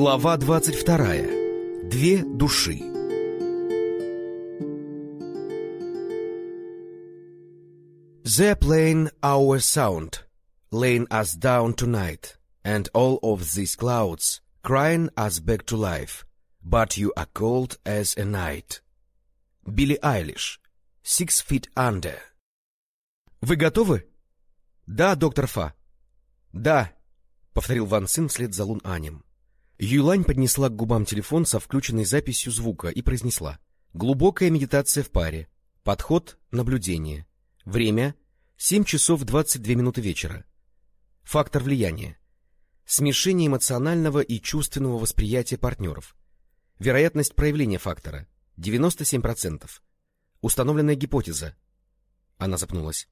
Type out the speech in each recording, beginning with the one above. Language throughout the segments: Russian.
Глава 22. Две души. They're playing our sound, laying us down tonight, and all of these clouds crying us back to life. But you are cold as a night. Билли Айлиш. Six feet under. Вы готовы? Да, доктор Фа. Да, повторил Ван Цин вслед за Лун Анем. Юлань поднесла к губам телефон со включенной записью звука и произнесла. Глубокая медитация в паре. Подход — наблюдение. Время — 7 часов 22 минуты вечера. Фактор влияния. Смешение эмоционального и чувственного восприятия партнеров. Вероятность проявления фактора — 97%. Установленная гипотеза. Она запнулась.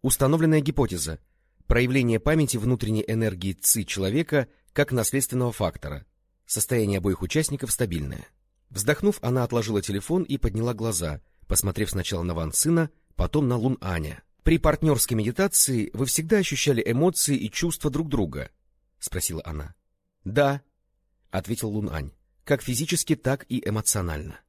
Установленная гипотеза. Проявление памяти внутренней энергии ЦИ человека — как наследственного фактора. Состояние обоих участников стабильное. Вздохнув, она отложила телефон и подняла глаза, посмотрев сначала на Ван Цина, потом на Лун Аня. — При партнерской медитации вы всегда ощущали эмоции и чувства друг друга? — спросила она. — Да, — ответил Лун Ань, — как физически, так и эмоционально.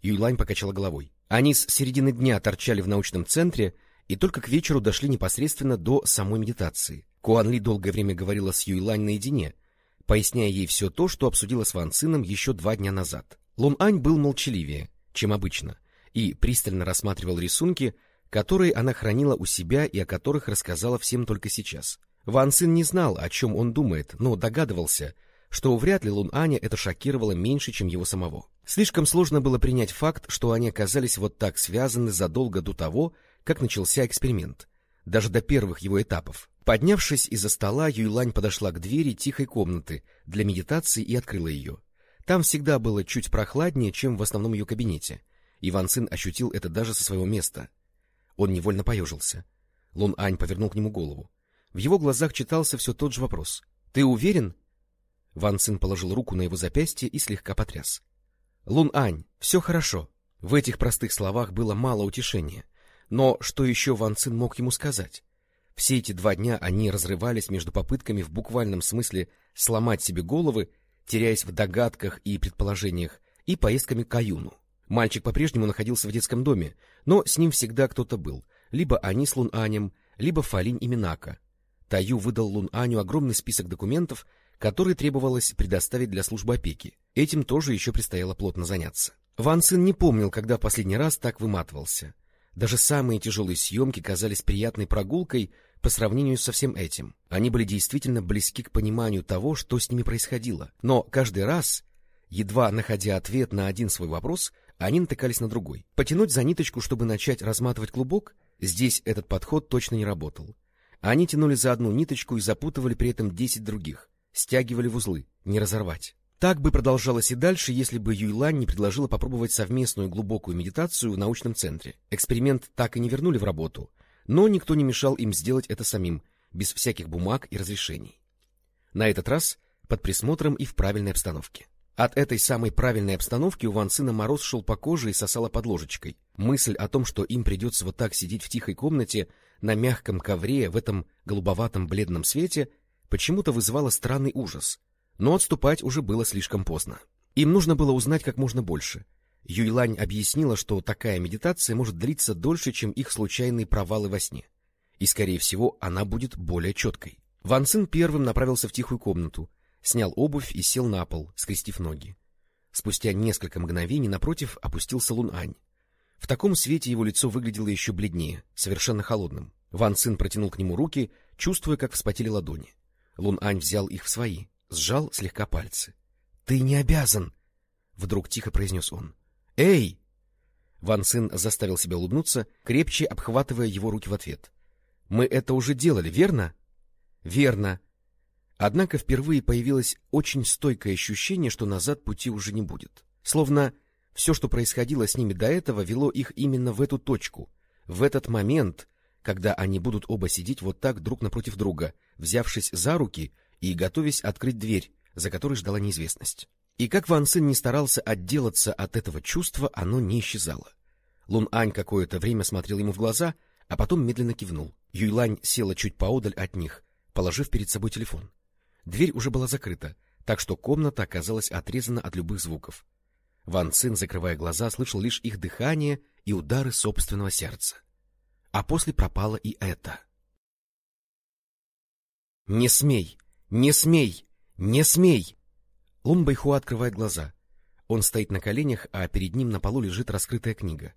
Юйлань покачала головой. Они с середины дня торчали в научном центре и только к вечеру дошли непосредственно до самой медитации. Куан Ли долгое время говорила с Юйлань наедине, поясняя ей все то, что обсудила с Ван Цином еще два дня назад. Лун Ань был молчаливее, чем обычно, и пристально рассматривал рисунки, которые она хранила у себя и о которых рассказала всем только сейчас. Ван Цин не знал, о чем он думает, но догадывался, что вряд ли Лун Аня это шокировало меньше, чем его самого. Слишком сложно было принять факт, что они оказались вот так связаны задолго до того, как начался эксперимент, даже до первых его этапов. Поднявшись из-за стола, Юйлань подошла к двери тихой комнаты для медитации и открыла ее. Там всегда было чуть прохладнее, чем в основном ее кабинете. Иван Цин ощутил это даже со своего места. Он невольно поежился. Лун Ань повернул к нему голову. В его глазах читался все тот же вопрос. — Ты уверен? Ван Цин положил руку на его запястье и слегка потряс. — Лун Ань, все хорошо. В этих простых словах было мало утешения. Но что еще Ван Цин мог ему сказать? Все эти два дня они разрывались между попытками в буквальном смысле сломать себе головы, теряясь в догадках и предположениях, и поездками к Аюну. Мальчик по-прежнему находился в детском доме, но с ним всегда кто-то был, либо они с Лун Анем, либо Фалинь и Минака. Таю выдал Лун Аню огромный список документов, которые требовалось предоставить для службы опеки. Этим тоже еще предстояло плотно заняться. Ван Цин не помнил, когда в последний раз так выматывался. Даже самые тяжелые съемки казались приятной прогулкой по сравнению со всем этим. Они были действительно близки к пониманию того, что с ними происходило. Но каждый раз, едва находя ответ на один свой вопрос, они натыкались на другой. Потянуть за ниточку, чтобы начать разматывать клубок, здесь этот подход точно не работал. Они тянули за одну ниточку и запутывали при этом десять других, стягивали в узлы, не разорвать. Так бы продолжалось и дальше, если бы Юйлань не предложила попробовать совместную глубокую медитацию в научном центре. Эксперимент так и не вернули в работу, но никто не мешал им сделать это самим, без всяких бумаг и разрешений. На этот раз под присмотром и в правильной обстановке. От этой самой правильной обстановки у Ван Сына мороз шел по коже и сосала под ложечкой. Мысль о том, что им придется вот так сидеть в тихой комнате на мягком ковре в этом голубоватом бледном свете, почему-то вызывала странный ужас. Но отступать уже было слишком поздно. Им нужно было узнать как можно больше — Юйлань объяснила, что такая медитация может длиться дольше, чем их случайные провалы во сне. И, скорее всего, она будет более четкой. Ван Цин первым направился в тихую комнату, снял обувь и сел на пол, скрестив ноги. Спустя несколько мгновений напротив опустился Лун Ань. В таком свете его лицо выглядело еще бледнее, совершенно холодным. Ван Цин протянул к нему руки, чувствуя, как вспотели ладони. Лун Ань взял их в свои, сжал слегка пальцы. — Ты не обязан! — вдруг тихо произнес он. «Эй!» Ван Цин заставил себя улыбнуться, крепче обхватывая его руки в ответ. «Мы это уже делали, верно?» «Верно». Однако впервые появилось очень стойкое ощущение, что назад пути уже не будет. Словно все, что происходило с ними до этого, вело их именно в эту точку, в этот момент, когда они будут оба сидеть вот так друг напротив друга, взявшись за руки и готовясь открыть дверь, за которой ждала неизвестность. И как Ван Цин не старался отделаться от этого чувства, оно не исчезало. Лун Ань какое-то время смотрел ему в глаза, а потом медленно кивнул. Юйлань села чуть поодаль от них, положив перед собой телефон. Дверь уже была закрыта, так что комната оказалась отрезана от любых звуков. Ван Цин, закрывая глаза, слышал лишь их дыхание и удары собственного сердца. А после пропало и это. «Не смей! Не смей! Не смей!» Лун Байхуа открывает глаза. Он стоит на коленях, а перед ним на полу лежит раскрытая книга.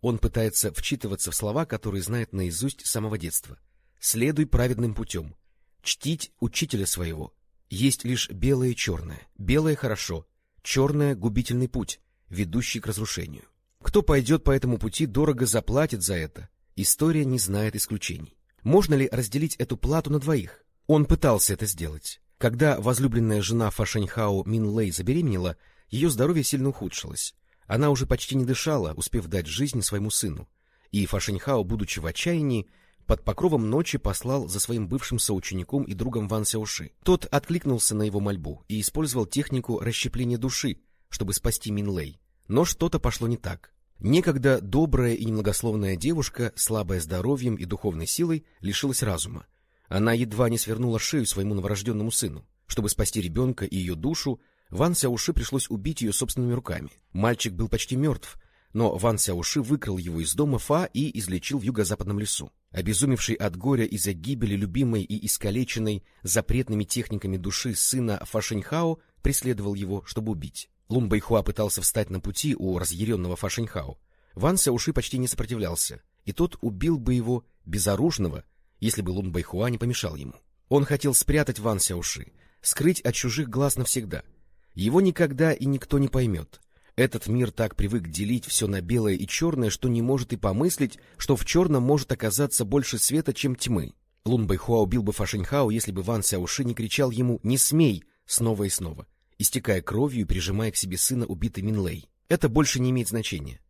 Он пытается вчитываться в слова, которые знает наизусть с самого детства. «Следуй праведным путем. Чтить учителя своего. Есть лишь белое и черное. Белое — хорошо, черное — губительный путь, ведущий к разрушению. Кто пойдет по этому пути, дорого заплатит за это. История не знает исключений. Можно ли разделить эту плату на двоих? Он пытался это сделать. Когда возлюбленная жена Фашеньхао Мин Лэй забеременела, ее здоровье сильно ухудшилось. Она уже почти не дышала, успев дать жизнь своему сыну. И Фашеньхао, будучи в отчаянии, под покровом ночи послал за своим бывшим соучеником и другом Ван Сяоши. Тот откликнулся на его мольбу и использовал технику расщепления души, чтобы спасти Мин Лэй. Но что-то пошло не так. Некогда добрая и немногословная девушка, слабая здоровьем и духовной силой, лишилась разума. Она едва не свернула шею своему новорожденному сыну. Чтобы спасти ребенка и ее душу, Ван Сяуши пришлось убить ее собственными руками. Мальчик был почти мертв, но Ван Сяуши выкрал его из дома Фа и излечил в юго-западном лесу. Обезумевший от горя из-за гибели любимой и искалеченной запретными техниками души сына Фашеньхао преследовал его, чтобы убить. Лун Байхуа пытался встать на пути у разъяренного Фашеньхао. Ван Сяуши почти не сопротивлялся, и тот убил бы его безоружного, если бы Лун Байхуа не помешал ему. Он хотел спрятать Ван Сяуши, скрыть от чужих глаз навсегда — его никогда и никто не поймет. Этот мир так привык делить все на белое и черное, что не может и помыслить, что в черном может оказаться больше света, чем тьмы. Лун Байхуа убил бы Фашеньхао, если бы Ван Сяоши не кричал ему «Не смей!» снова и снова, истекая кровью и прижимая к себе сына убитый Минлей. Это больше не имеет значения.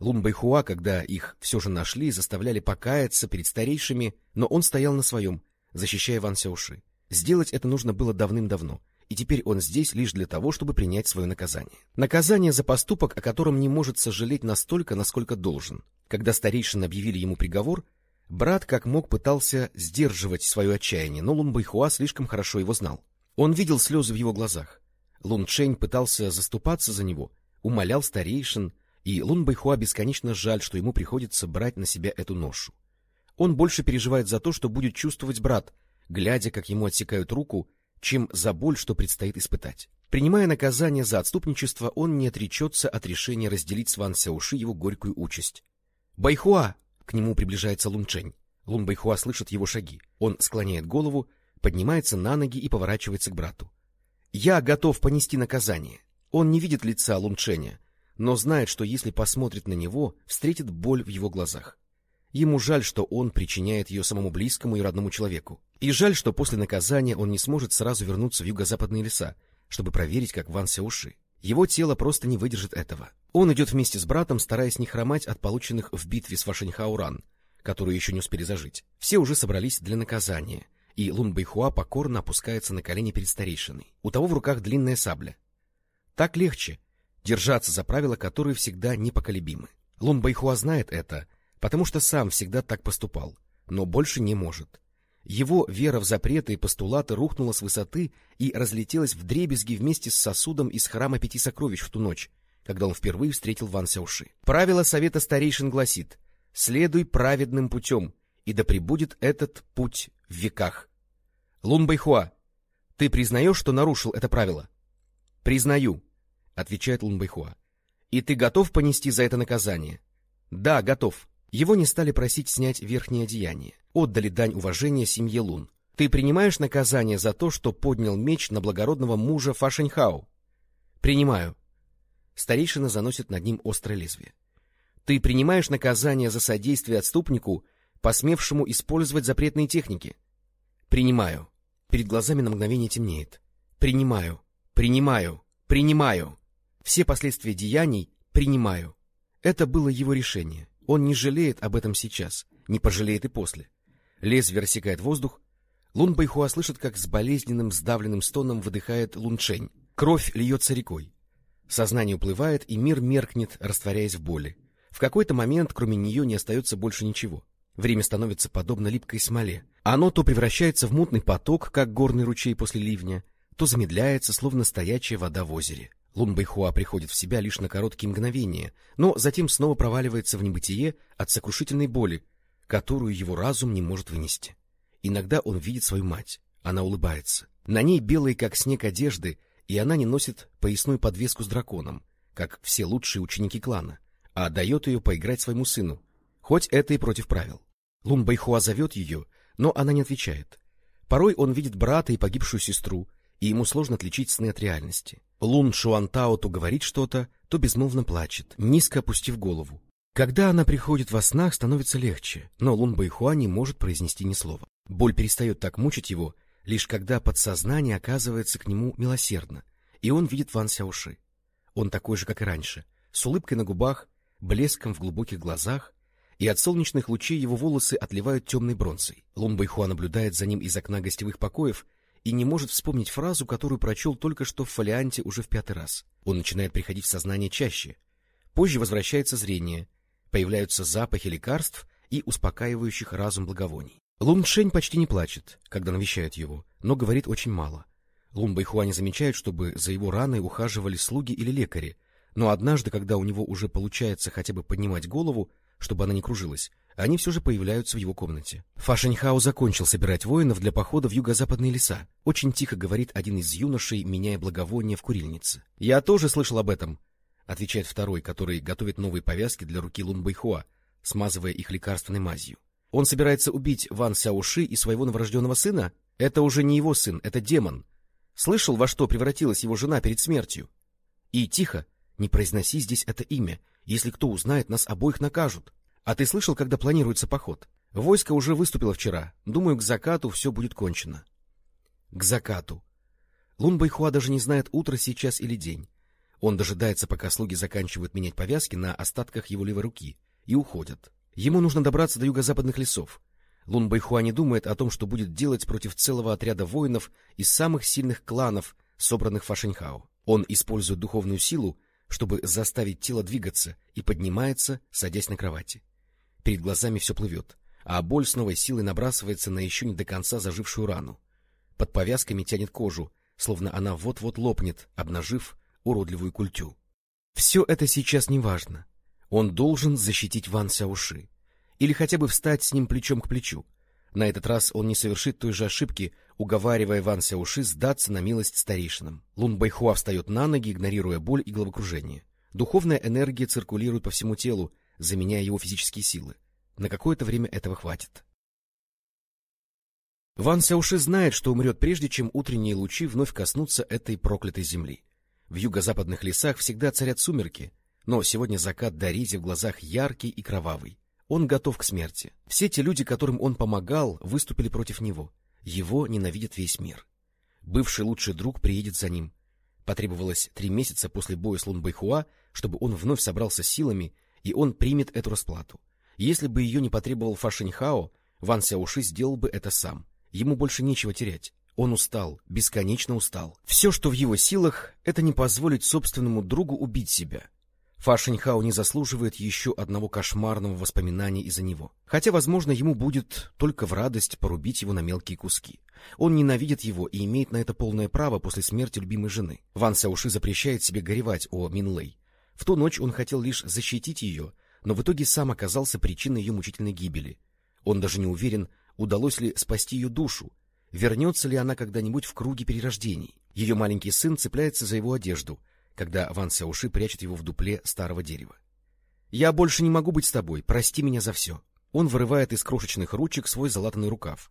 Лун Байхуа, когда их все же нашли, заставляли покаяться перед старейшими, но он стоял на своем, защищая Ван Сяоши. Сделать это нужно было давным-давно, и теперь он здесь лишь для того, чтобы принять свое наказание. Наказание за поступок, о котором не может сожалеть настолько, насколько должен. Когда старейшины объявили ему приговор, брат как мог пытался сдерживать свое отчаяние, но Лун Байхуа слишком хорошо его знал. Он видел слезы в его глазах. Лун Чэнь пытался заступаться за него, умолял старейшин, и Лун Байхуа бесконечно жаль, что ему приходится брать на себя эту ношу. Он больше переживает за то, что будет чувствовать брат, глядя, как ему отсекают руку, чем за боль, что предстоит испытать. Принимая наказание за отступничество, он не отречется от решения разделить с Ван Сяуши его горькую участь. «Байхуа!» — к нему приближается Лунчень. Лун Байхуа слышит его шаги. Он склоняет голову, поднимается на ноги и поворачивается к брату. «Я готов понести наказание». Он не видит лица Лунченя, но знает, что если посмотрит на него, встретит боль в его глазах. Ему жаль, что он причиняет ее самому близкому и родному человеку. И жаль, что после наказания он не сможет сразу вернуться в юго-западные леса, чтобы проверить, как Ван Сяуши. Его тело просто не выдержит этого. Он идет вместе с братом, стараясь не хромать от полученных в битве с Вашеньхауран, которую еще не успели зажить. Все уже собрались для наказания, и Лун Байхуа покорно опускается на колени перед старейшиной. У того в руках длинная сабля. Так легче держаться за правила, которые всегда непоколебимы. Лун Байхуа знает это, потому что сам всегда так поступал, но больше не может. Его вера в запреты и постулаты рухнула с высоты и разлетелась в дребезги вместе с сосудом из храма Пяти Сокровищ в ту ночь, когда он впервые встретил Ван Сяуши. Правило Совета Старейшин гласит «Следуй праведным путем, и да пребудет этот путь в веках». Лун Байхуа, ты признаешь, что нарушил это правило? — Признаю, — отвечает Лун Байхуа. — И ты готов понести за это наказание? — Да, готов. Его не стали просить снять верхнее одеяние отдали дань уважения семье Лун. Ты принимаешь наказание за то, что поднял меч на благородного мужа Фашеньхао? Принимаю. Старейшина заносит над ним острое лезвие. Ты принимаешь наказание за содействие отступнику, посмевшему использовать запретные техники? Принимаю. Перед глазами на мгновение темнеет. Принимаю. Принимаю. Принимаю. Все последствия деяний принимаю. Это было его решение. Он не жалеет об этом сейчас, не пожалеет и после. Лезвие рассекает воздух. Лун Байхуа слышит, как с болезненным сдавленным стоном выдыхает Лунчень. Кровь льется рекой. Сознание уплывает, и мир меркнет, растворяясь в боли. В какой-то момент, кроме нее, не остается больше ничего. Время становится подобно липкой смоле. Оно то превращается в мутный поток, как горный ручей после ливня, то замедляется, словно стоячая вода в озере. Лун Байхуа приходит в себя лишь на короткие мгновения, но затем снова проваливается в небытие от сокрушительной боли, которую его разум не может вынести. Иногда он видит свою мать. Она улыбается. На ней белые, как снег, одежды, и она не носит поясную подвеску с драконом, как все лучшие ученики клана, а дает ее поиграть своему сыну, хоть это и против правил. Лун Байхуа зовет ее, но она не отвечает. Порой он видит брата и погибшую сестру, и ему сложно отличить сны от реальности. Лун Шуантао то говорит что-то, то безмолвно плачет, низко опустив голову. Когда она приходит во снах, становится легче, но Лун Байхуа не может произнести ни слова. Боль перестает так мучить его, лишь когда подсознание оказывается к нему милосердно, и он видит Ван Сяоши. Он такой же, как и раньше, с улыбкой на губах, блеском в глубоких глазах, и от солнечных лучей его волосы отливают темной бронзой. Лун Байхуа наблюдает за ним из окна гостевых покоев и не может вспомнить фразу, которую прочел только что в фолианте уже в пятый раз. Он начинает приходить в сознание чаще. Позже возвращается зрение, появляются запахи лекарств и успокаивающих разум благовоний. Лун Шень почти не плачет, когда навещают его, но говорит очень мало. Лун Байхуа не замечает, чтобы за его раной ухаживали слуги или лекари, но однажды, когда у него уже получается хотя бы поднимать голову, чтобы она не кружилась, они все же появляются в его комнате. Фашеньхао закончил собирать воинов для похода в юго-западные леса. Очень тихо говорит один из юношей, меняя благовоние в курильнице. — Я тоже слышал об этом, — отвечает второй, который готовит новые повязки для руки Лун Байхуа, смазывая их лекарственной мазью. Он собирается убить Ван Сяоши и своего новорожденного сына? Это уже не его сын, это демон. Слышал, во что превратилась его жена перед смертью? И тихо, не произноси здесь это имя. Если кто узнает, нас обоих накажут. А ты слышал, когда планируется поход? Войско уже выступило вчера. Думаю, к закату все будет кончено. К закату. Лун Байхуа даже не знает, утро сейчас или день. Он дожидается, пока слуги заканчивают менять повязки на остатках его левой руки, и уходят. Ему нужно добраться до юго-западных лесов. Лун Байхуа не думает о том, что будет делать против целого отряда воинов из самых сильных кланов, собранных в Фашеньхао. Он использует духовную силу, чтобы заставить тело двигаться, и поднимается, садясь на кровати. Перед глазами все плывет, а боль с новой силой набрасывается на еще не до конца зажившую рану. Под повязками тянет кожу, словно она вот-вот лопнет, обнажив уродливую культю. Все это сейчас не важно. Он должен защитить Ван Сяуши. Или хотя бы встать с ним плечом к плечу. На этот раз он не совершит той же ошибки, уговаривая Ван Сяуши сдаться на милость старейшинам. Лун Байхуа встает на ноги, игнорируя боль и головокружение. Духовная энергия циркулирует по всему телу, заменяя его физические силы. На какое-то время этого хватит. Ван Сяуши знает, что умрет прежде, чем утренние лучи вновь коснутся этой проклятой земли. В юго-западных лесах всегда царят сумерки, но сегодня закат Даризи в глазах яркий и кровавый. Он готов к смерти. Все те люди, которым он помогал, выступили против него. Его ненавидит весь мир. Бывший лучший друг приедет за ним. Потребовалось три месяца после боя с Лун Байхуа, чтобы он вновь собрался силами, и он примет эту расплату. Если бы ее не потребовал Фашиньхао, Ван Сяуши сделал бы это сам. Ему больше нечего терять. Он устал, бесконечно устал. Все, что в его силах, это не позволить собственному другу убить себя. Фашеньхау не заслуживает еще одного кошмарного воспоминания из-за него. Хотя, возможно, ему будет только в радость порубить его на мелкие куски. Он ненавидит его и имеет на это полное право после смерти любимой жены. Ван Сяуши запрещает себе горевать о Минлей. В ту ночь он хотел лишь защитить ее, но в итоге сам оказался причиной ее мучительной гибели. Он даже не уверен, удалось ли спасти ее душу, вернется ли она когда-нибудь в круге перерождений. Ее маленький сын цепляется за его одежду, когда Ван Сяуши прячет его в дупле старого дерева. — Я больше не могу быть с тобой, прости меня за все. Он вырывает из крошечных ручек свой залатанный рукав.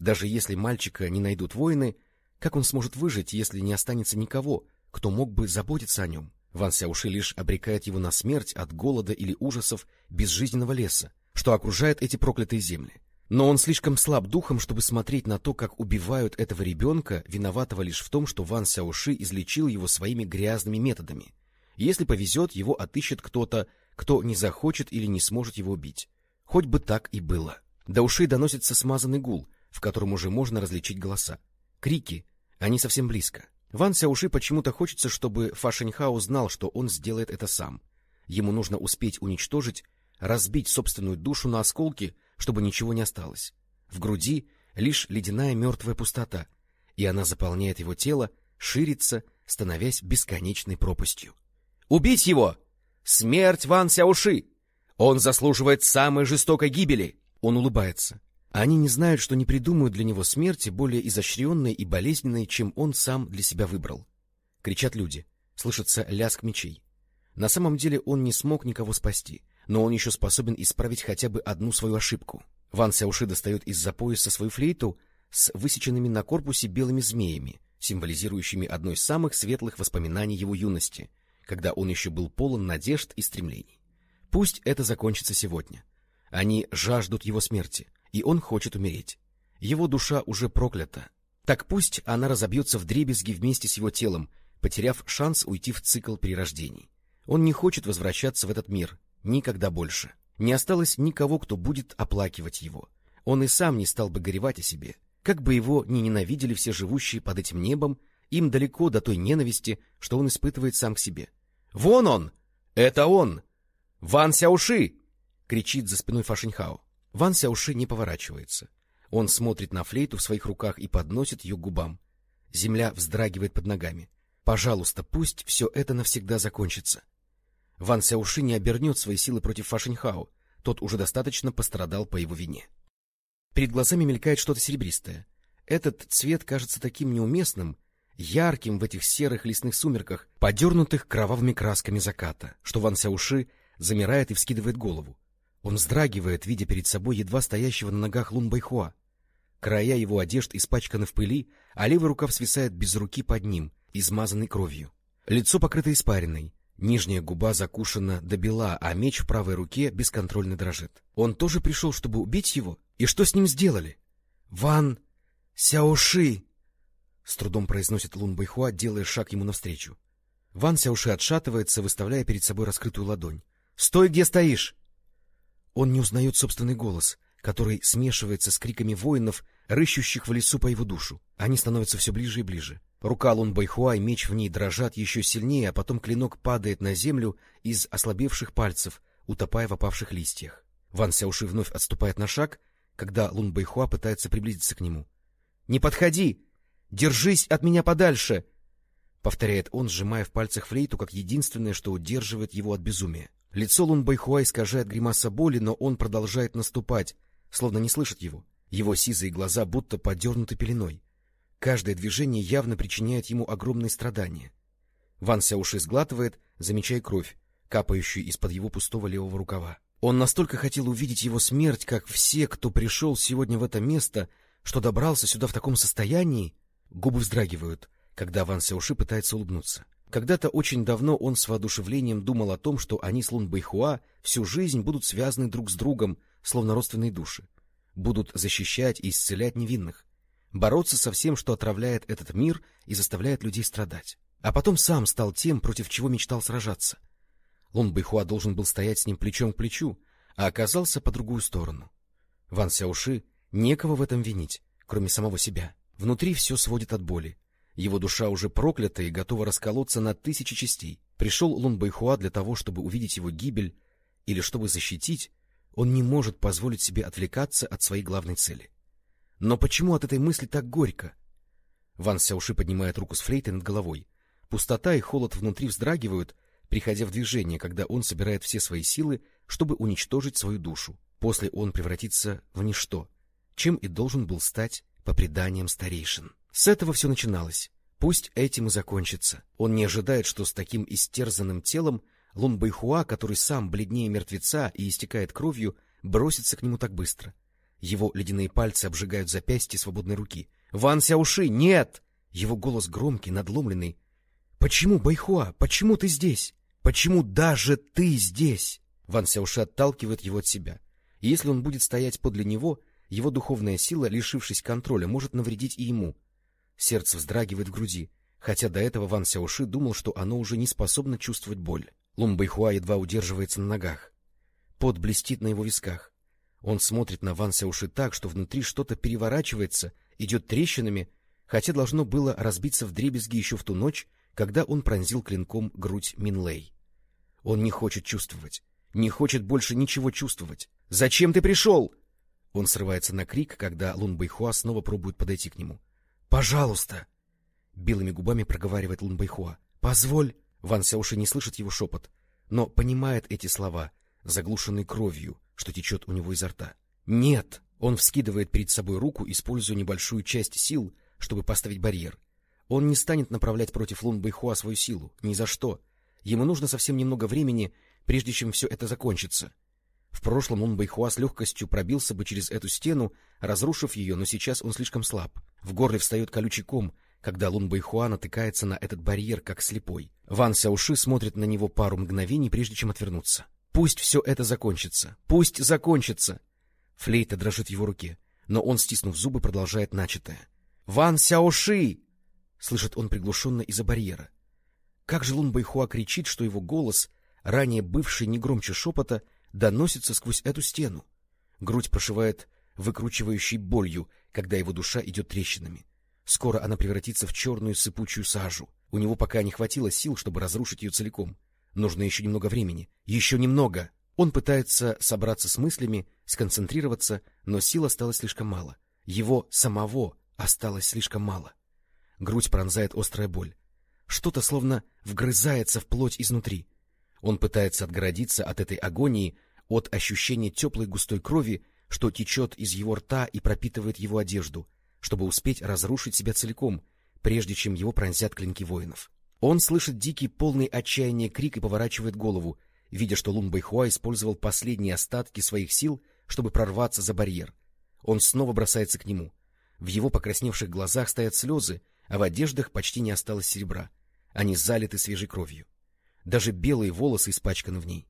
Даже если мальчика не найдут воины, как он сможет выжить, если не останется никого, кто мог бы заботиться о нем? Ван Сяуши лишь обрекает его на смерть от голода или ужасов безжизненного леса, что окружает эти проклятые земли. Но он слишком слаб духом, чтобы смотреть на то, как убивают этого ребенка, виноватого лишь в том, что Ван Сяоши излечил его своими грязными методами. Если повезет, его отыщет кто-то, кто не захочет или не сможет его убить. Хоть бы так и было. До ушей доносится смазанный гул, в котором уже можно различить голоса. Крики. Они совсем близко. Ван Сяуши почему-то хочется, чтобы Фа Шэньхао знал, что он сделает это сам. Ему нужно успеть уничтожить, разбить собственную душу на осколки, чтобы ничего не осталось. В груди лишь ледяная мертвая пустота, и она заполняет его тело, ширится, становясь бесконечной пропастью. «Убить его! Смерть Ван Сяуши! Он заслуживает самой жестокой гибели!» Он улыбается. Они не знают, что не придумают для него смерти более изощренной и болезненной, чем он сам для себя выбрал. Кричат люди. Слышится лязг мечей. На самом деле он не смог никого спасти, но он еще способен исправить хотя бы одну свою ошибку. Ван Сяуши достает из-за пояса свою флейту с высеченными на корпусе белыми змеями, символизирующими одно из самых светлых воспоминаний его юности, когда он еще был полон надежд и стремлений. Пусть это закончится сегодня. Они жаждут его смерти, и он хочет умереть. Его душа уже проклята. Так пусть она разобьется в дребезги вместе с его телом, потеряв шанс уйти в цикл перерождений. Он не хочет возвращаться в этот мир, никогда больше. Не осталось никого, кто будет оплакивать его. Он и сам не стал бы горевать о себе. Как бы его ни ненавидели все живущие под этим небом, им далеко до той ненависти, что он испытывает сам к себе. «Вон он! Это он! Ван Сяуши!» — кричит за спиной Фашиньхао. Ван Сяуши не поворачивается. Он смотрит на флейту в своих руках и подносит ее к губам. Земля вздрагивает под ногами. Пожалуйста, пусть все это навсегда закончится. Ван Сяуши не обернет свои силы против Фашиньхао, тот уже достаточно пострадал по его вине. Перед глазами мелькает что-то серебристое. Этот цвет кажется таким неуместным, ярким в этих серых лесных сумерках, подернутых кровавыми красками заката, что Ван Сяуши замирает и вскидывает голову. Он вздрагивает, видя перед собой едва стоящего на ногах Лун Байхуа. Края его одежд испачканы в пыли, а левый рукав свисает без руки под ним, измазанный кровью. Лицо покрыто испариной, Нижняя губа закушена до бела, а меч в правой руке бесконтрольно дрожит. Он тоже пришел, чтобы убить его? И что с ним сделали? — Ван Сяоши! — с трудом произносит Лун Байхуа, делая шаг ему навстречу. Ван Сяоши отшатывается, выставляя перед собой раскрытую ладонь. — Стой, где стоишь! Он не узнает собственный голос, который смешивается с криками воинов, рыщущих в лесу по его душу. Они становятся все ближе и ближе. Рука Лун Байхуа и меч в ней дрожат еще сильнее, а потом клинок падает на землю из ослабевших пальцев, утопая в опавших листьях. Ван Сяуши вновь отступает на шаг, когда Лун Байхуа пытается приблизиться к нему. — Не подходи! Держись от меня подальше! — повторяет он, сжимая в пальцах флейту, как единственное, что удерживает его от безумия. Лицо Лун Байхуа искажает гримаса боли, но он продолжает наступать, словно не слышит его. Его сизые глаза будто подернуты пеленой. Каждое движение явно причиняет ему огромные страдания. Ван Сяуши сглатывает, замечая кровь, капающую из-под его пустого левого рукава. Он настолько хотел увидеть его смерть, как все, кто пришел сегодня в это место, что добрался сюда в таком состоянии. Губы вздрагивают, когда Ван Сяуши пытается улыбнуться. Когда-то очень давно он с воодушевлением думал о том, что они с Лун Байхуа всю жизнь будут связаны друг с другом, словно родственные души, будут защищать и исцелять невинных бороться со всем, что отравляет этот мир и заставляет людей страдать. А потом сам стал тем, против чего мечтал сражаться. Лун Байхуа должен был стоять с ним плечом к плечу, а оказался по другую сторону. Ван Сяуши некого в этом винить, кроме самого себя. Внутри все сводит от боли. Его душа уже проклята и готова расколоться на тысячи частей. Пришел Лун Байхуа для того, чтобы увидеть его гибель, или чтобы защитить, он не может позволить себе отвлекаться от своей главной цели. Но почему от этой мысли так горько? Ван Сяуши поднимает руку с флейтой над головой. Пустота и холод внутри вздрагивают, приходя в движение, когда он собирает все свои силы, чтобы уничтожить свою душу. После он превратится в ничто, чем и должен был стать по преданиям старейшин. С этого все начиналось. Пусть этим и закончится. Он не ожидает, что с таким истерзанным телом Лун Байхуа, который сам бледнее мертвеца и истекает кровью, бросится к нему так быстро. Его ледяные пальцы обжигают запястье свободной руки. «Ван Сяуши, нет!» Его голос громкий, надломленный. «Почему, Байхуа, почему ты здесь? Почему даже ты здесь?» Ван Сяуши отталкивает его от себя. И если он будет стоять подле него, его духовная сила, лишившись контроля, может навредить и ему. Сердце вздрагивает в груди, хотя до этого Ван Сяуши думал, что оно уже не способно чувствовать боль. Лун Байхуа едва удерживается на ногах. Пот блестит на его висках. Он смотрит на Ван Сяуши так, что внутри что-то переворачивается, идет трещинами, хотя должно было разбиться в дребезги еще в ту ночь, когда он пронзил клинком грудь Минлей. Он не хочет чувствовать, не хочет больше ничего чувствовать. «Зачем ты пришел?» Он срывается на крик, когда Лун Байхуа снова пробует подойти к нему. «Пожалуйста!» — белыми губами проговаривает Лун Байхуа. — Позволь! Ван Сяоши не слышит его шепот, но понимает эти слова, заглушенные кровью, что течет у него изо рта. — Нет! Он вскидывает перед собой руку, используя небольшую часть сил, чтобы поставить барьер. Он не станет направлять против Лун Байхуа свою силу. Ни за что. Ему нужно совсем немного времени, прежде чем все это закончится. В прошлом Лун Байхуа с легкостью пробился бы через эту стену, разрушив ее, но сейчас он слишком слаб. В горле встает колючий ком, когда Лун Байхуа натыкается на этот барьер, как слепой. Ван Сяуши смотрит на него пару мгновений, прежде чем отвернуться. Пусть все это закончится. Пусть закончится. Флейта дрожит в его руке, но он, стиснув зубы, продолжает начатое. — Ван Сяоши! — слышит он приглушенно из-за барьера. Как же Лун Байхуа кричит, что его голос, ранее бывший не громче шепота, доносится сквозь эту стену. Грудь прошивает выкручивающей болью, когда его душа идет трещинами. Скоро она превратится в черную сыпучую сажу. У него пока не хватило сил, чтобы разрушить ее целиком. Нужно еще немного времени. Еще немного! Он пытается собраться с мыслями, сконцентрироваться, но сил осталось слишком мало. Его самого осталось слишком мало. Грудь пронзает острая боль. Что-то словно вгрызается в плоть изнутри. Он пытается отгородиться от этой агонии, от ощущения теплой густой крови, что течет из его рта и пропитывает его одежду, чтобы успеть разрушить себя целиком, прежде чем его пронзят клинки воинов. Он слышит дикий, полный отчаяния крик и поворачивает голову, видя, что Лун Байхуа использовал последние остатки своих сил, чтобы прорваться за барьер. Он снова бросается к нему. В его покрасневших глазах стоят слезы, а в одеждах почти не осталось серебра. Они залиты свежей кровью. Даже белые волосы испачканы в ней.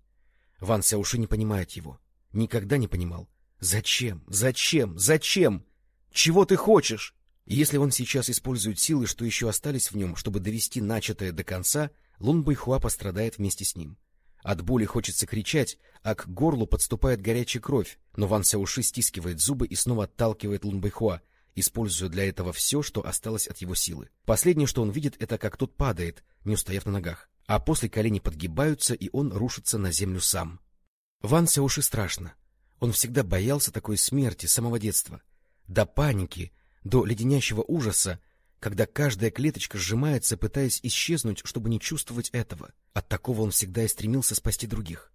Ван Сяуши не понимает его. Никогда не понимал. Зачем? Зачем? Зачем? Чего ты хочешь? если он сейчас использует силы, что еще остались в нем, чтобы довести начатое до конца, Лун Байхуа пострадает вместе с ним. От боли хочется кричать, а к горлу подступает горячая кровь, но Ван Сяуши стискивает зубы и снова отталкивает Лун Байхуа, используя для этого все, что осталось от его силы. Последнее, что он видит, это как тот падает, не устояв на ногах, а после колени подгибаются, и он рушится на землю сам. Ван Сяуши страшно. Он всегда боялся такой смерти с самого детства. До паники, до леденящего ужаса, когда каждая клеточка сжимается, пытаясь исчезнуть, чтобы не чувствовать этого. От такого он всегда и стремился спасти других.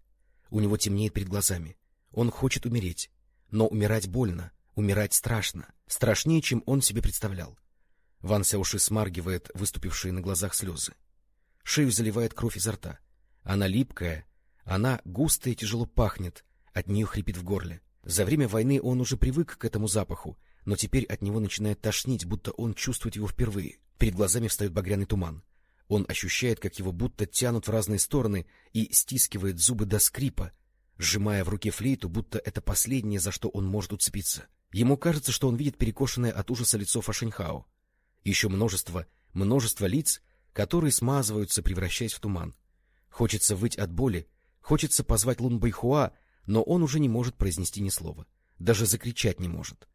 У него темнеет перед глазами. Он хочет умереть. Но умирать больно, умирать страшно. Страшнее, чем он себе представлял. Ван Сяуши смаргивает выступившие на глазах слезы. Шею заливает кровь изо рта. Она липкая, она густая и тяжело пахнет, от нее хрипит в горле. За время войны он уже привык к этому запаху, но теперь от него начинает тошнить, будто он чувствует его впервые. Перед глазами встает багряный туман. Он ощущает, как его будто тянут в разные стороны и стискивает зубы до скрипа, сжимая в руке флейту, будто это последнее, за что он может уцепиться. Ему кажется, что он видит перекошенное от ужаса лицо Фашеньхао. Еще множество, множество лиц, которые смазываются, превращаясь в туман. Хочется выть от боли, хочется позвать Лун Байхуа, но он уже не может произнести ни слова. Даже закричать не может.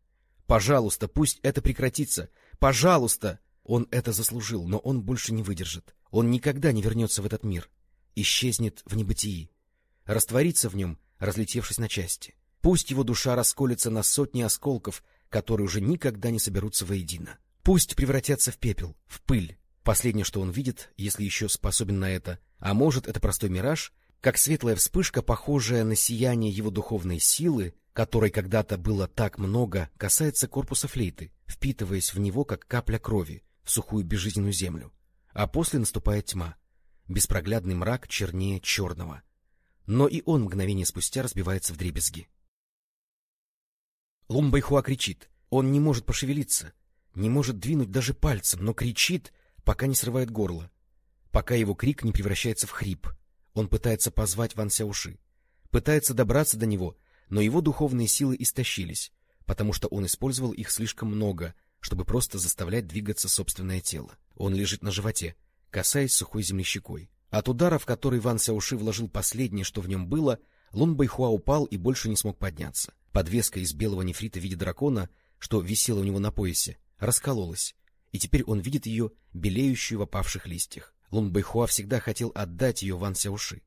Пожалуйста, пусть это прекратится. Пожалуйста! Он это заслужил, но он больше не выдержит. Он никогда не вернется в этот мир. Исчезнет в небытии. Растворится в нем, разлетевшись на части. Пусть его душа расколется на сотни осколков, которые уже никогда не соберутся воедино. Пусть превратятся в пепел, в пыль. Последнее, что он видит, если еще способен на это, а может, это простой мираж, как светлая вспышка, похожая на сияние его духовной силы, которой когда-то было так много, касается корпуса флейты, впитываясь в него, как капля крови, в сухую безжизненную землю. А после наступает тьма. Беспроглядный мрак чернее черного. Но и он мгновение спустя разбивается в дребезги. Лумбайхуа кричит. Он не может пошевелиться, не может двинуть даже пальцем, но кричит, пока не срывает горло, пока его крик не превращается в хрип. Он пытается позвать Ван Сяуши, пытается добраться до него, но его духовные силы истощились, потому что он использовал их слишком много, чтобы просто заставлять двигаться собственное тело. Он лежит на животе, касаясь сухой земли щекой. От удара, в который Ван Сяуши вложил последнее, что в нем было, Лун Байхуа упал и больше не смог подняться. Подвеска из белого нефрита в виде дракона, что висела у него на поясе, раскололась, и теперь он видит ее, белеющую в опавших листьях. Лун Байхуа всегда хотел отдать ее Ван Сяуши.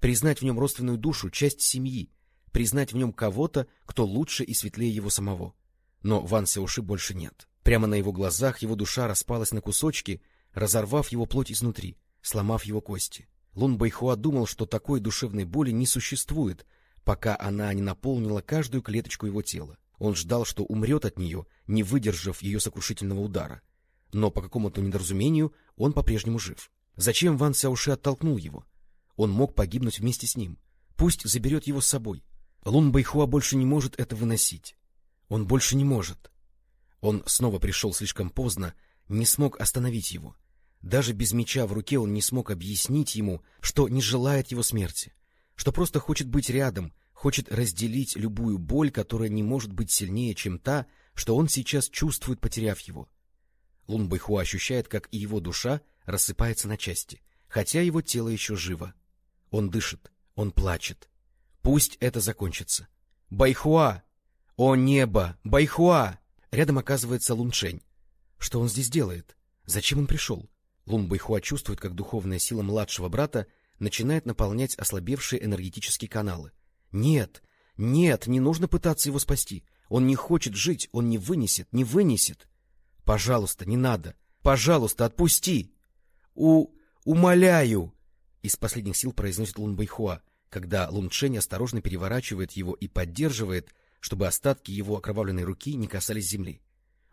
Признать в нем родственную душу, часть семьи, признать в нем кого-то, кто лучше и светлее его самого. Но Ван Сяуши больше нет. Прямо на его глазах его душа распалась на кусочки, разорвав его плоть изнутри, сломав его кости. Лун Байхуа думал, что такой душевной боли не существует, пока она не наполнила каждую клеточку его тела. Он ждал, что умрет от нее, не выдержав ее сокрушительного удара. Но по какому-то недоразумению он по-прежнему жив. Зачем Ван Сяуши оттолкнул его? Он мог погибнуть вместе с ним. Пусть заберет его с собой. Лун Байхуа больше не может это выносить. Он больше не может. Он снова пришел слишком поздно, не смог остановить его. Даже без меча в руке он не смог объяснить ему, что не желает его смерти, что просто хочет быть рядом, хочет разделить любую боль, которая не может быть сильнее, чем та, что он сейчас чувствует, потеряв его. Лун Байхуа ощущает, как и его душа рассыпается на части, хотя его тело еще живо. Он дышит, он плачет. Пусть это закончится. Байхуа! О небо! Байхуа! Рядом оказывается Луншень. Что он здесь делает? Зачем он пришел? Лун Байхуа чувствует, как духовная сила младшего брата начинает наполнять ослабевшие энергетические каналы. Нет, нет, не нужно пытаться его спасти. Он не хочет жить, он не вынесет, не вынесет. Пожалуйста, не надо. Пожалуйста, отпусти. У... умоляю. Из последних сил произносит Лун Байхуа, когда Лун Чэнь осторожно переворачивает его и поддерживает, чтобы остатки его окровавленной руки не касались земли.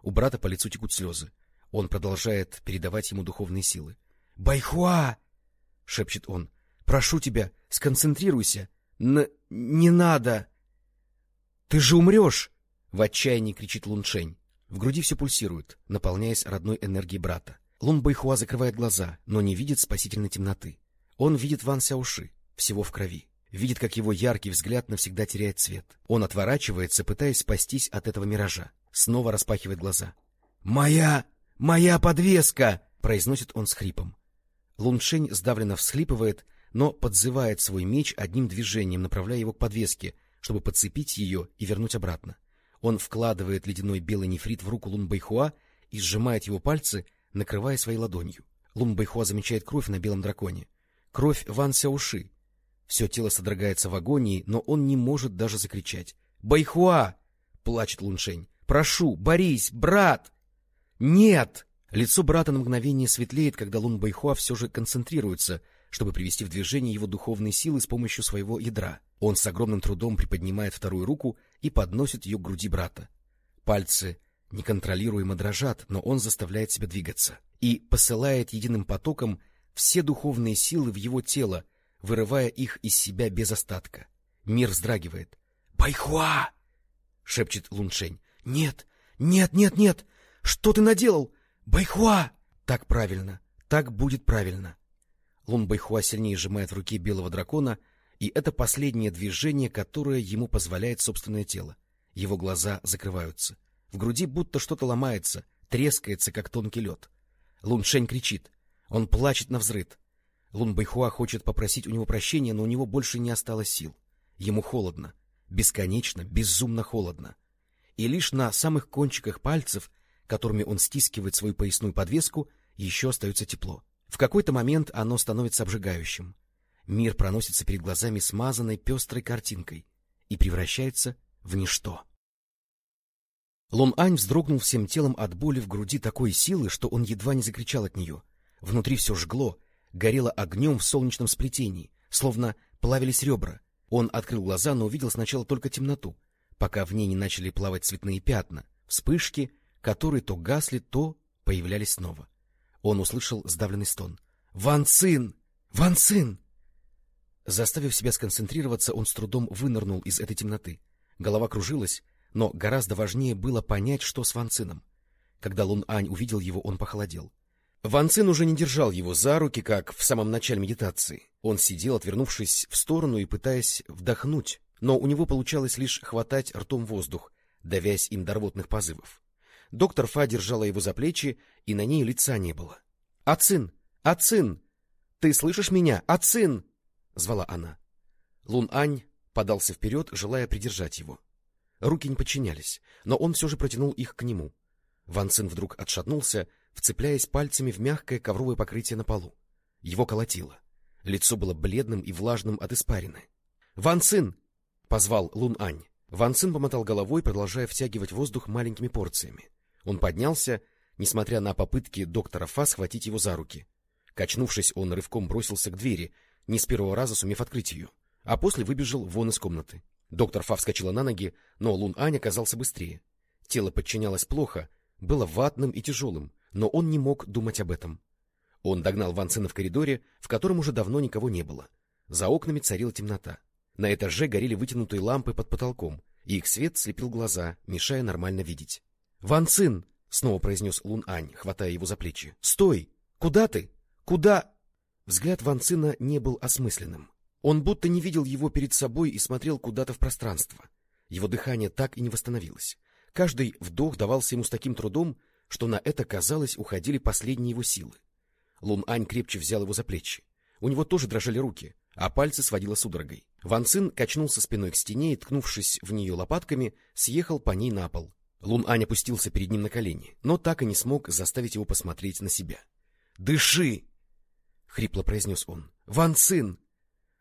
У брата по лицу текут слезы. Он продолжает передавать ему духовные силы. — Байхуа! — шепчет он. — Прошу тебя, сконцентрируйся. Н не надо! — Ты же умрешь! — в отчаянии кричит Луншень. В груди все пульсирует, наполняясь родной энергией брата. Лун Байхуа закрывает глаза, но не видит спасительной темноты. Он видит Ван Сяуши, всего в крови. Видит, как его яркий взгляд навсегда теряет цвет. Он отворачивается, пытаясь спастись от этого миража. Снова распахивает глаза. «Моя! Моя подвеска!» — произносит он с хрипом. Луншень сдавленно всхлипывает, но подзывает свой меч одним движением, направляя его к подвеске, чтобы подцепить ее и вернуть обратно. Он вкладывает ледяной белый нефрит в руку Лун Байхуа и сжимает его пальцы, накрывая своей ладонью. Лун Байхуа замечает кровь на белом драконе. Кровь Ван Сяуши. Все тело содрогается в агонии, но он не может даже закричать. «Байхуа!» — плачет Луншень. «Прошу, борись, брат!» «Нет!» Лицо брата на мгновение светлеет, когда Лун Байхуа все же концентрируется, чтобы привести в движение его духовные силы с помощью своего ядра. Он с огромным трудом приподнимает вторую руку и подносит ее к груди брата. Пальцы неконтролируемо дрожат, но он заставляет себя двигаться и посылает единым потоком все духовные силы в его тело, вырывая их из себя без остатка. Мир вздрагивает. «Байхуа!» — шепчет Луншень. «Нет, нет, нет, нет! Что ты наделал? Байхуа!» «Так правильно, так будет правильно». Лун Байхуа сильнее сжимает в руке белого дракона — и это последнее движение, которое ему позволяет собственное тело. Его глаза закрываются. В груди будто что-то ломается, трескается, как тонкий лед. Лун Шень кричит. Он плачет на взрыд. Лун Байхуа хочет попросить у него прощения, но у него больше не осталось сил. Ему холодно. Бесконечно, безумно холодно. И лишь на самых кончиках пальцев, которыми он стискивает свою поясную подвеску, еще остается тепло. В какой-то момент оно становится обжигающим. Мир проносится перед глазами смазанной пестрой картинкой и превращается в ничто. Лун Ань вздрогнул всем телом от боли в груди такой силы, что он едва не закричал от нее. Внутри все жгло, горело огнем в солнечном сплетении, словно плавились ребра. Он открыл глаза, но увидел сначала только темноту, пока в ней не начали плавать цветные пятна, вспышки, которые то гасли, то появлялись снова. Он услышал сдавленный стон. — Ван Цин! Ван Цин! Заставив себя сконцентрироваться, он с трудом вынырнул из этой темноты. Голова кружилась, но гораздо важнее было понять, что с Ван Цином. Когда Лун Ань увидел его, он похолодел. Ван Цин уже не держал его за руки, как в самом начале медитации. Он сидел, отвернувшись в сторону и пытаясь вдохнуть, но у него получалось лишь хватать ртом воздух, давясь им до рвотных позывов. Доктор Фа держала его за плечи, и на ней лица не было. — Ацин! Ацин! Ты слышишь меня? Ацин! — звала она. Лун-Ань подался вперед, желая придержать его. Руки не подчинялись, но он все же протянул их к нему. Ван Цин вдруг отшатнулся, вцепляясь пальцами в мягкое ковровое покрытие на полу. Его колотило. Лицо было бледным и влажным от испарины. — Ван Цин! — позвал Лун-Ань. Ван Цин помотал головой, продолжая втягивать воздух маленькими порциями. Он поднялся, несмотря на попытки доктора Фа схватить его за руки. Качнувшись, он рывком бросился к двери, не с первого раза сумев открыть ее, а после выбежал вон из комнаты. Доктор Фа вскочила на ноги, но Лун Ань оказался быстрее. Тело подчинялось плохо, было ватным и тяжелым, но он не мог думать об этом. Он догнал Ван Цина в коридоре, в котором уже давно никого не было. За окнами царила темнота. На этаже горели вытянутые лампы под потолком, и их свет слепил глаза, мешая нормально видеть. — Ван Цин! — снова произнес Лун Ань, хватая его за плечи. — Стой! Куда ты? Куда? Взгляд Ван Цина не был осмысленным. Он будто не видел его перед собой и смотрел куда-то в пространство. Его дыхание так и не восстановилось. Каждый вдох давался ему с таким трудом, что на это, казалось, уходили последние его силы. Лун Ань крепче взял его за плечи. У него тоже дрожали руки, а пальцы сводило судорогой. Ван Цин качнулся спиной к стене и, ткнувшись в нее лопатками, съехал по ней на пол. Лун Ань опустился перед ним на колени, но так и не смог заставить его посмотреть на себя. — Дыши! — хрипло произнес он. — Ван Цин!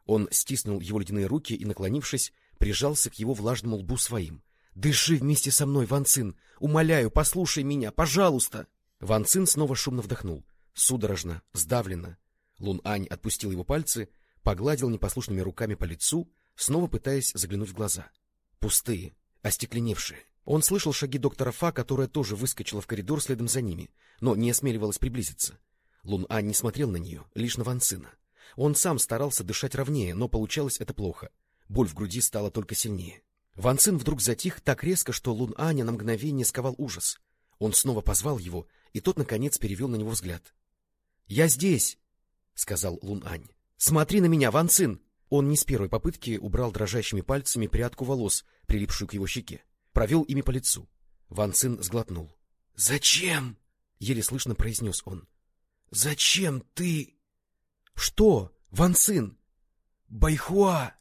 Он стиснул его ледяные руки и, наклонившись, прижался к его влажному лбу своим. — Дыши вместе со мной, Ван Цин! Умоляю, послушай меня, пожалуйста! Ван Цин снова шумно вдохнул, судорожно, сдавленно. Лун Ань отпустил его пальцы, погладил непослушными руками по лицу, снова пытаясь заглянуть в глаза. Пустые, остекленевшие. Он слышал шаги доктора Фа, которая тоже выскочила в коридор следом за ними, но не осмеливалась приблизиться. Лун Ань не смотрел на нее, лишь на Ван Цина. Он сам старался дышать ровнее, но получалось это плохо. Боль в груди стала только сильнее. Ван Цин вдруг затих так резко, что Лун Аня на мгновение сковал ужас. Он снова позвал его, и тот, наконец, перевел на него взгляд. — Я здесь! — сказал Лун Ань. — Смотри на меня, Ван Цин! Он не с первой попытки убрал дрожащими пальцами прядку волос, прилипшую к его щеке. Провел ими по лицу. Ван Цин сглотнул. — Зачем? — еле слышно произнес он. — Зачем ты... — Что, Ван Цин? — Байхуа!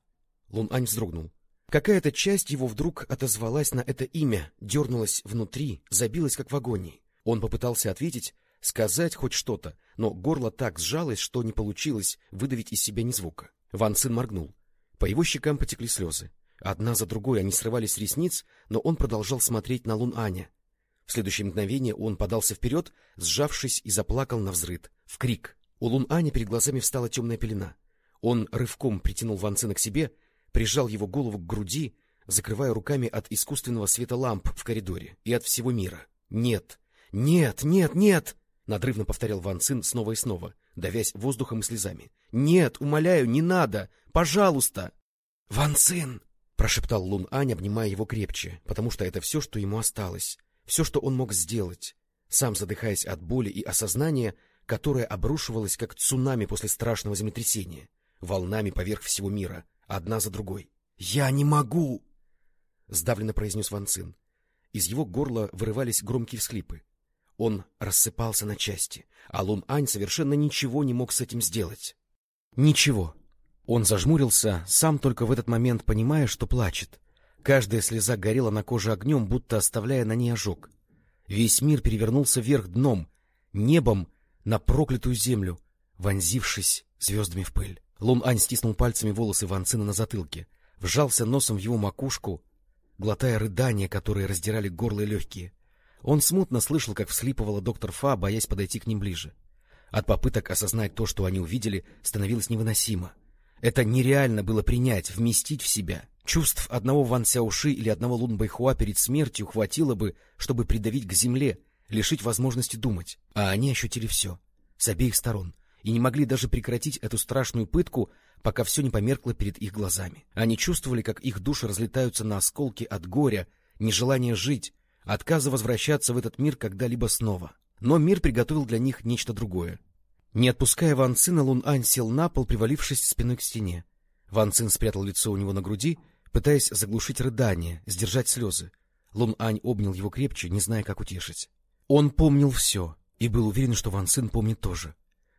Лун Ань вздрогнул. Какая-то часть его вдруг отозвалась на это имя, дернулась внутри, забилась как в агонии. Он попытался ответить, сказать хоть что-то, но горло так сжалось, что не получилось выдавить из себя ни звука. Ван Цин моргнул. По его щекам потекли слезы. Одна за другой они срывались с ресниц, но он продолжал смотреть на Лун Аня. В следующее мгновение он подался вперед, сжавшись и заплакал на взрыд, в крик. У Лун Аня перед глазами встала темная пелена. Он рывком притянул Ван Цина к себе, прижал его голову к груди, закрывая руками от искусственного света ламп в коридоре и от всего мира. «Нет! Нет! Нет! Нет!» — надрывно повторял Ван Цин снова и снова, давясь воздухом и слезами. «Нет! Умоляю, не надо! Пожалуйста!» «Ван Цин!» Прошептал Лун Ань, обнимая его крепче, потому что это все, что ему осталось, все, что он мог сделать, сам задыхаясь от боли и осознания, которое обрушивалось, как цунами после страшного землетрясения, волнами поверх всего мира, одна за другой. — Я не могу! — сдавленно произнес Ван Цин. Из его горла вырывались громкие всхлипы. Он рассыпался на части, а Лун Ань совершенно ничего не мог с этим сделать. Ничего. Он зажмурился, сам только в этот момент понимая, что плачет. Каждая слеза горела на коже огнем, будто оставляя на ней ожог. Весь мир перевернулся вверх дном, небом на проклятую землю, вонзившись звездами в пыль. Лун Ань стиснул пальцами волосы Ван Цина на затылке, вжался носом в его макушку, глотая рыдания, которые раздирали горло и легкие. Он смутно слышал, как вслипывала доктор Фа, боясь подойти к ним ближе. От попыток осознать то, что они увидели, становилось невыносимо. Это нереально было принять, вместить в себя. Чувств одного Ван Сяуши или одного Лун Байхуа перед смертью хватило бы, чтобы придавить к земле, лишить возможности думать. А они ощутили все, с обеих сторон, и не могли даже прекратить эту страшную пытку, пока все не померкло перед их глазами. Они чувствовали, как их души разлетаются на осколки от горя, нежелания жить, отказа возвращаться в этот мир когда-либо снова. Но мир приготовил для них нечто другое. Не отпуская Ван Цина, Лун Ань сел на пол, привалившись спиной к стене. Ван Цин спрятал лицо у него на груди, пытаясь заглушить рыдание, сдержать слезы. Лун Ань обнял его крепче, не зная, как утешить. Он помнил все и был уверен, что Ван Цин помнит тоже.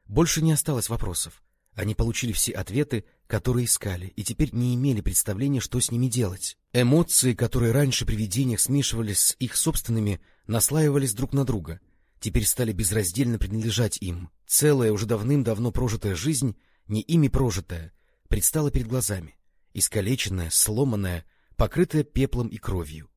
Больше не осталось вопросов. Они получили все ответы, которые искали, и теперь не имели представления, что с ними делать. Эмоции, которые раньше при видениях смешивались с их собственными, наслаивались друг на друга — теперь стали безраздельно принадлежать им. Целая, уже давным-давно прожитая жизнь, не ими прожитая, предстала перед глазами, искалеченная, сломанная, покрытая пеплом и кровью.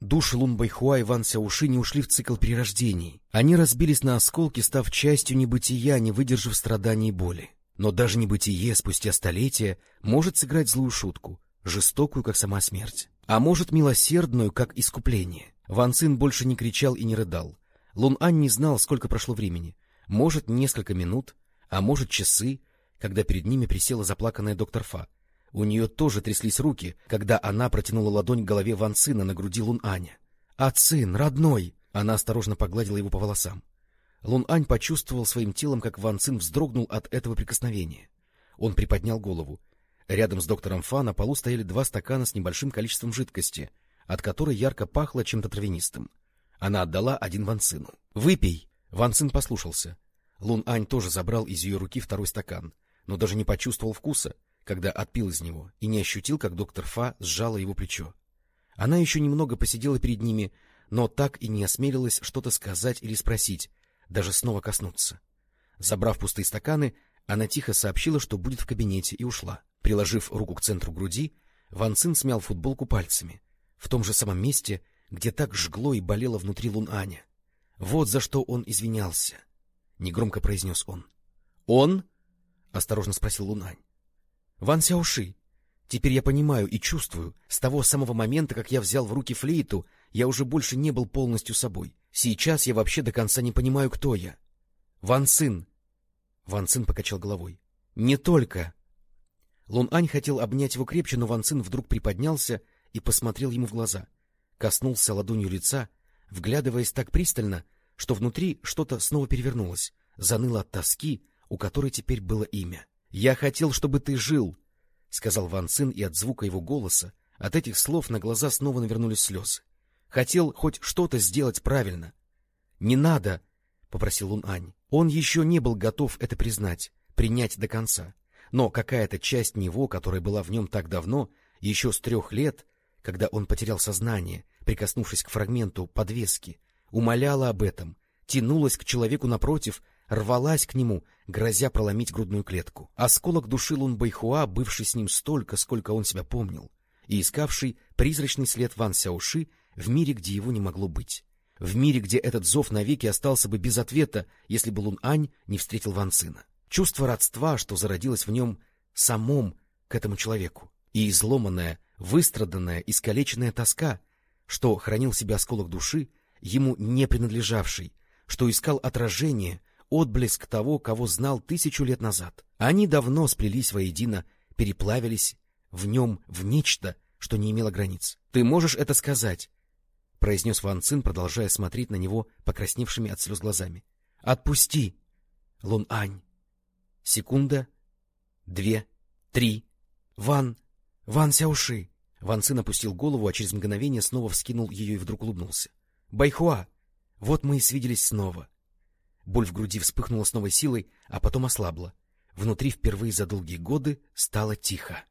Души Лун Байхуа и Ван Сяуши не ушли в цикл перерождений. Они разбились на осколки, став частью небытия, не выдержав страданий и боли. Но даже небытие спустя столетия может сыграть злую шутку, жестокую, как сама смерть. А может, милосердную, как искупление. Ван Цин больше не кричал и не рыдал. Лун Ань не знал, сколько прошло времени. Может, несколько минут, а может, часы, когда перед ними присела заплаканная доктор Фа. У нее тоже тряслись руки, когда она протянула ладонь к голове Ван Цина на груди Лун Аня. «А сын, родной!» Она осторожно погладила его по волосам. Лун Ань почувствовал своим телом, как Ван Цин вздрогнул от этого прикосновения. Он приподнял голову. Рядом с доктором Фа на полу стояли два стакана с небольшим количеством жидкости, от которой ярко пахло чем-то травянистым. Она отдала один Ван Цину. «Выпей!» Ван Цин послушался. Лун Ань тоже забрал из ее руки второй стакан, но даже не почувствовал вкуса — когда отпил из него, и не ощутил, как доктор Фа сжала его плечо. Она еще немного посидела перед ними, но так и не осмелилась что-то сказать или спросить, даже снова коснуться. Забрав пустые стаканы, она тихо сообщила, что будет в кабинете, и ушла. Приложив руку к центру груди, Ван Цин смял футболку пальцами, в том же самом месте, где так жгло и болело внутри Лун Аня. Вот за что он извинялся, — негромко произнес он. — Он? — осторожно спросил Лунань. Ван Сяоши, теперь я понимаю и чувствую, с того самого момента, как я взял в руки флейту, я уже больше не был полностью собой. Сейчас я вообще до конца не понимаю, кто я. Ван Цин. Ван Цин покачал головой. Не только. Лун Ань хотел обнять его крепче, но Ван Цин вдруг приподнялся и посмотрел ему в глаза. Коснулся ладонью лица, вглядываясь так пристально, что внутри что-то снова перевернулось, заныло от тоски, у которой теперь было имя. — Я хотел, чтобы ты жил, — сказал Ван Цин, и от звука его голоса, от этих слов на глаза снова навернулись слезы. — Хотел хоть что-то сделать правильно. — Не надо, — попросил Лун Ань. Он еще не был готов это признать, принять до конца. Но какая-то часть него, которая была в нем так давно, еще с трех лет, когда он потерял сознание, прикоснувшись к фрагменту подвески, умоляла об этом, тянулась к человеку напротив рвалась к нему, грозя проломить грудную клетку. Осколок души Лун Байхуа, бывший с ним столько, сколько он себя помнил, и искавший призрачный след Ван Сяоши в мире, где его не могло быть. В мире, где этот зов навеки остался бы без ответа, если бы Лун Ань не встретил Ван Цина. Чувство родства, что зародилось в нем самом к этому человеку, и изломанная, выстраданная, искалеченная тоска, что хранил себе осколок души, ему не принадлежавший, что искал отражение отблеск того, кого знал тысячу лет назад. Они давно сплелись воедино, переплавились в нем в нечто, что не имело границ. — Ты можешь это сказать? — произнес Ван Цин, продолжая смотреть на него покрасневшими от слез глазами. — Отпусти! Лун Ань! Секунда, две, три. Ван! Ван Сяуши! Ван Цин опустил голову, а через мгновение снова вскинул ее и вдруг улыбнулся. — Байхуа! Вот мы и свиделись снова. — Боль в груди вспыхнула с новой силой, а потом ослабла. Внутри впервые за долгие годы стало тихо.